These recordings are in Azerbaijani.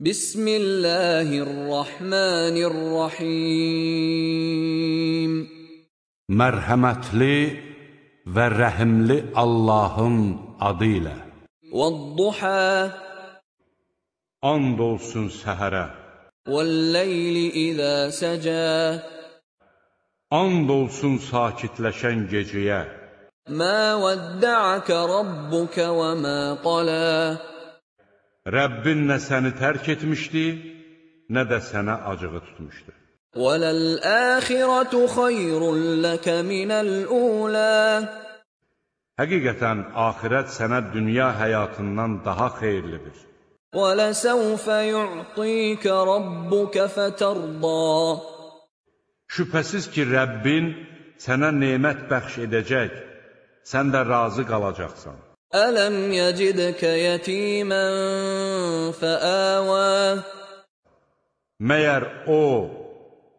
بسم الله الرحمن الرحيم مرحمتلي ورحملي اللهم عديلا والضحى أند olsun سهرا والليل إذا سجى أند olsun ساكتلشن ما ودعك ربك وما قلاه Rəbbin nə səni tərk etmişdi, nə də sənə acığı tutmuşdu. وَلَلْآخِرَةُ خَيْرٌ لَكَ مِنَ الْأُولَى Həqiqətən axirət sənə dünya həyatından daha xeyirlidir. وَلَسَوْفَ يُعْطِيكَ رَبُّكَ فَتَرْضَى Şübhəsiz ki, Rəbbin sənə nemət bəxş edəcək, sən də razı qalacaqsan. أَلَمْ يَجِدْكَ يَتِيمًا فَآوَى Məyər O,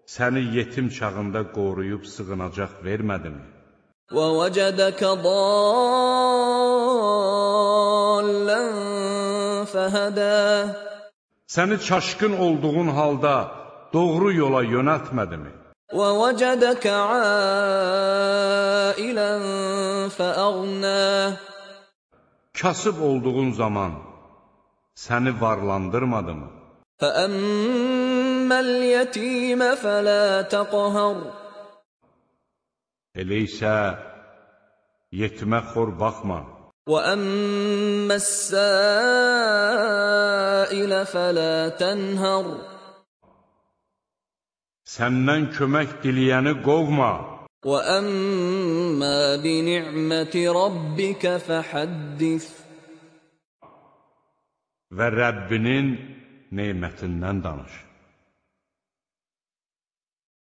səni yetim çağında qoruyub sığınacaq vermədimi? وَوَجَدَكَ ضَالًّا فَهَدَى Səni çaşqın olduğun halda doğru yola yönəltmədimi? وَوَجَدَكَ عَائِلًا فَأَغْنَى Kasıb olduğun zaman səni varlandırmadımı? فَأَمَّا الْيَتِيمَ فَلَا تَقْهَرْ Elə isə yetimə xor baxma. وَأَمَّا السَّائِلَ فَلَا تَنْهَرْ Səndən kömək diləyəni qovma. وَأَمَّا بِنِعْمَةِ رَبِّكَ فَحَدِّثْ və Rəbbinin nemətindən danış.